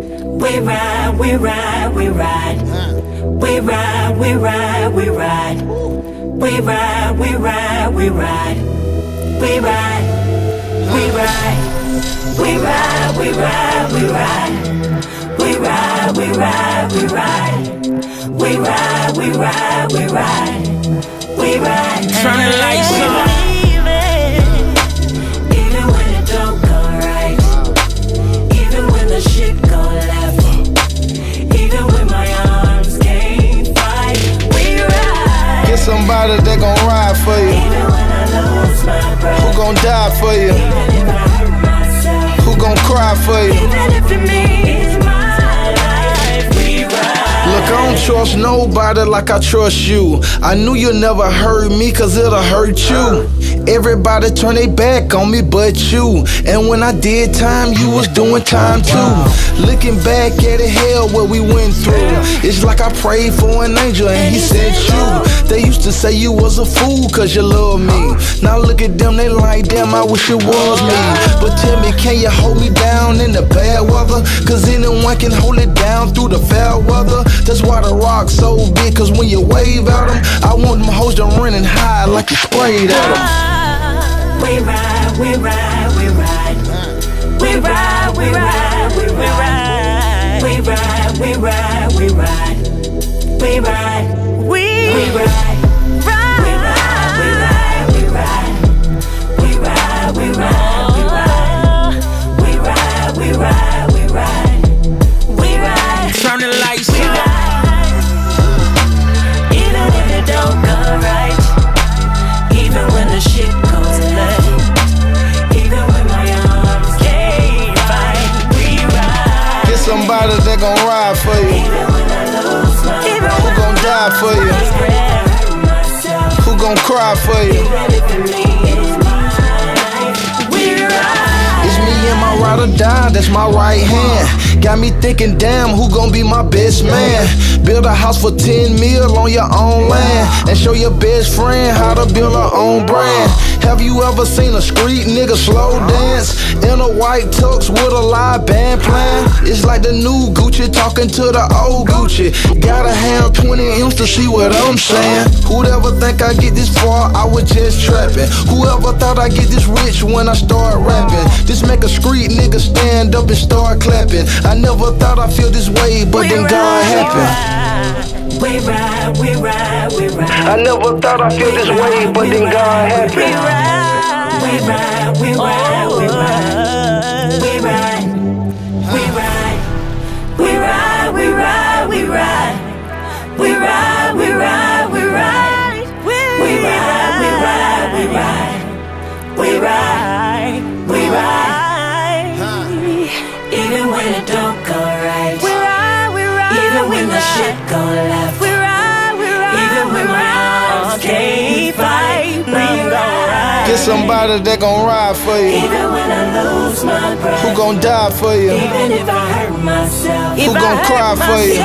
We ride, we ride, we ride. We ride, we ride, we ride. We ride, we ride, we ride. We ride, we ride. We ride, we ride, we ride. We ride, we ride, we ride. We ride, we ride, we ride. We ride. Turn the lights somebody that gon' ride for you. Who gon' die for you? Who gon' cry for you? Look, I don't trust nobody like I trust you. I knew you never hurt me, cause it'll hurt you. Everybody turn their back on me but you. And when I did time, you was doing time too. Looking back at it, hell, what we went through. Like I prayed for an angel and he sent you. They used to say you was a fool cause you love me. Now look at them, they like, damn, I wish it was me. But tell me, can you hold me down in the bad weather? Cause anyone can hold it down through the fair weather. That's why the rock's so big, cause when you wave at them, I want them hoes to running high like you sprayed at them. We ride, we ride, we ride. We ride, we ride, we ride. We ride, we ride, we ride. We ride, we ride. We ride, somebody that gon' ride for you. Who gon' die for you? Who gon' cry for you? It's me and my ride or die, that's my right hand. Got me thinking, damn, who gon' be my best man? Build a house for 10 mil on your own land. And show your best friend how to build her own brand. Have you ever seen a street nigga slow dance? In a white tux with a live band playing? It's like the new Gucci talking to the old Gucci. Gotta have 20 M's to see what I'm saying. Who'd ever think I'd get this far? I was just trapping. Whoever thought I'd get this rich when I start rapping? This make a street nigga stand up and start clapping. I never thought I'd feel this way, but then God happened. I never thought I'd feel this way, but then God happened. We ride, we ride, we ride, we ride. We ride, we ride, we ride, we ride, we ride. We ride, we ride, we ride. We ride, we ride, we ride. We ride, we ride. Even when it don't go right. Even when the shit go left. Get somebody that gon' ride for you. Even when I lose my breath. Who gon' die for you? Even if I hurt myself. Who gon' cry myself, for you?